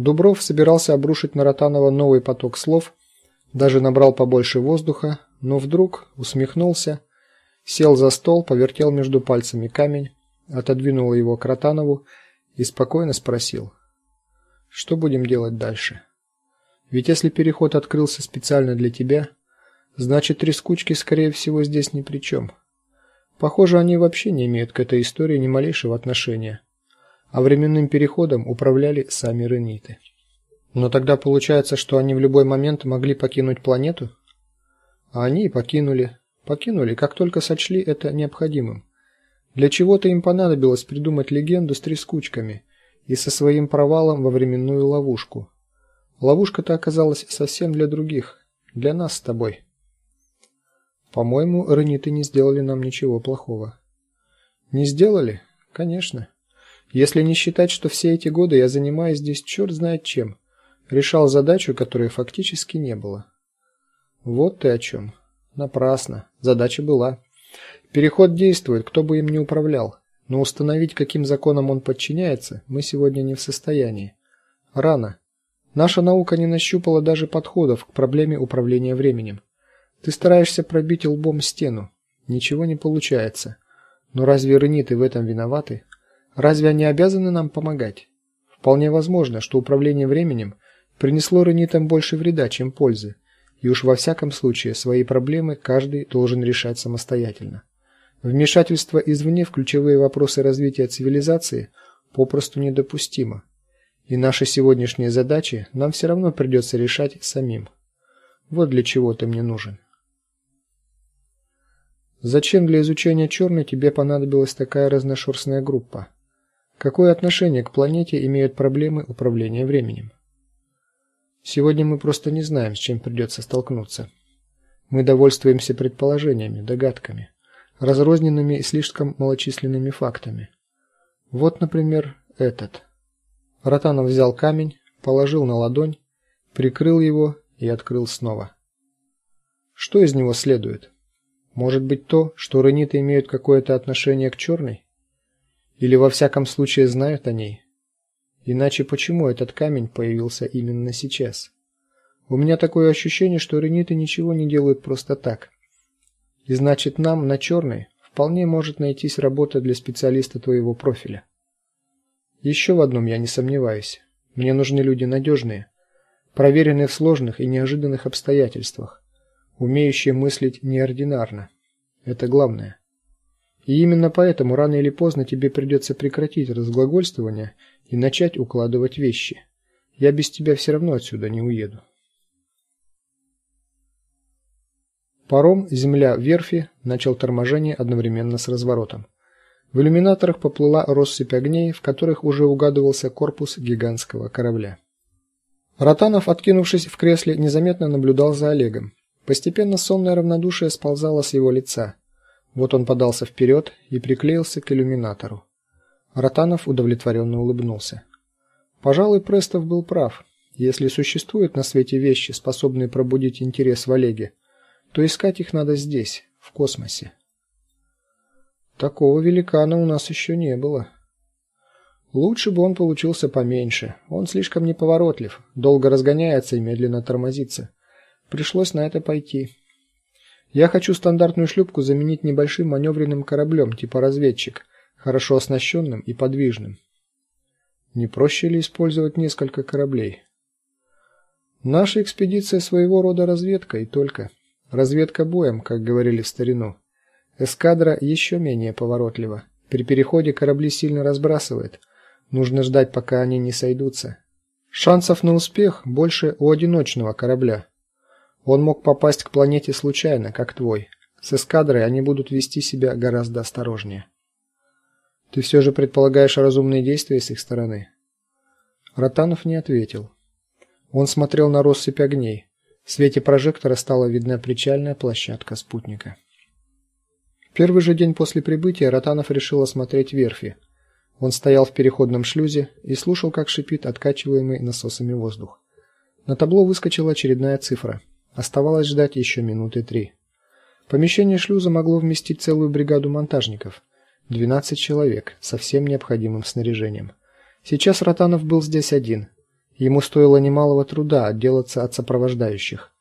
Дубров собирался обрушить на Ротанова новый поток слов, даже набрал побольше воздуха, но вдруг усмехнулся, сел за стол, повертел между пальцами камень, отодвинул его к Ротанову и спокойно спросил: "Что будем делать дальше? Ведь если переход открылся специально для тебя, значит, трескучки скорее всего здесь ни при чем. Похоже, они вообще не имеют к этой истории ни малейшего отношения. А временным переходом управляли сами рениты. Но тогда получается, что они в любой момент могли покинуть планету? А они и покинули. Покинули, как только сочли это необходимым. Для чего-то им понадобилось придумать легенду с трескучками и со своим провалом во временную ловушку. Ловушка-то оказалась совсем для других, для нас с тобой. По-моему, рениты не сделали нам ничего плохого. Не сделали? Конечно. Если не считать, что все эти годы я занимаюсь здесь черт знает чем, решал задачу, которой фактически не было. Вот ты о чем. Напрасно. Задача была. Переход действует, кто бы им ни управлял, но установить, каким законам он подчиняется, мы сегодня не в состоянии. Рано. Наша наука не нащупала даже подходов к проблеме управления временем. Ты стараешься пробить лбом стену. Ничего не получается. Но разве рениты в этом виноваты? Разве они обязаны нам помогать? Вполне возможно, что управление временем принесло ренитам больше вреда, чем пользы. И уж во всяком случае свои проблемы каждый должен решать самостоятельно. Вмешательство извне в ключевые вопросы развития цивилизации попросту недопустимо. И наши сегодняшние задачи нам все равно придется решать самим. Вот для чего ты мне нужен. Зачем для изучения черной тебе понадобилась такая разношерстная группа? Какое отношение к планете имеют проблемы управления временем? Сегодня мы просто не знаем, с чем придется столкнуться. Мы довольствуемся предположениями, догадками, разрозненными и слишком малочисленными фактами. Вот, например, этот. Ротанов взял камень, положил на ладонь, прикрыл его и открыл снова. Что из него следует? Может быть то, что рениты имеют какое-то отношение к черной? Или во всяком случае знают о ней? Иначе почему этот камень появился именно сейчас? У меня такое ощущение, что рениты ничего не делают просто так. И значит, нам на черной вполне может найтись работа для специалиста твоего профиля. Еще в одном я не сомневаюсь. Мне нужны люди надежные, проверенные в сложных и неожиданных обстоятельствах умеющие мыслить неординарно. Это главное. И именно поэтому рано или поздно тебе придется прекратить разглагольствование и начать укладывать вещи. Я без тебя все равно отсюда не уеду. Паром Земля верфи начал торможение одновременно с разворотом. В иллюминаторах поплыла россыпь огней, в которых уже угадывался корпус гигантского корабля. Ротанов, откинувшись в кресле, незаметно наблюдал за Олегом. Постепенно сонное равнодушие сползало с его лица. Вот он подался вперед и приклеился к иллюминатору. Ротанов удовлетворенно улыбнулся. Пожалуй, Престов был прав. Если существуют на свете вещи, способные пробудить интерес в Олеге, то искать их надо здесь, в космосе. Такого великана у нас еще не было. Лучше бы он получился поменьше. Он слишком неповоротлив, долго разгоняется и медленно тормозится. Пришлось на это пойти. Я хочу стандартную шлюпку заменить небольшим маневренным кораблем типа разведчик, хорошо оснащенным и подвижным. Не проще ли использовать несколько кораблей? Наша экспедиция своего рода разведка и только. Разведка боем, как говорили в старину. Эскадра еще менее поворотлива. При переходе корабли сильно разбрасывает. Нужно ждать, пока они не сойдутся. Шансов на успех больше у одиночного корабля. Он мог попасть к планете случайно, как твой. С эскадрой они будут вести себя гораздо осторожнее. Ты все же предполагаешь разумные действия с их стороны? Ротанов не ответил. Он смотрел на россыпь огней. В свете прожектора стала видна причальная площадка спутника. Первый же день после прибытия Ротанов решил осмотреть верфи. Он стоял в переходном шлюзе и слушал, как шипит откачиваемый насосами воздух. На табло выскочила очередная цифра Оставалось ждать еще минуты три. Помещение шлюза могло вместить целую бригаду монтажников, 12 человек со всем необходимым снаряжением. Сейчас Ротанов был здесь один. Ему стоило немалого труда отделаться от сопровождающих.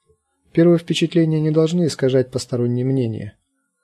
Первые впечатления не должны искажать посторонние мнения.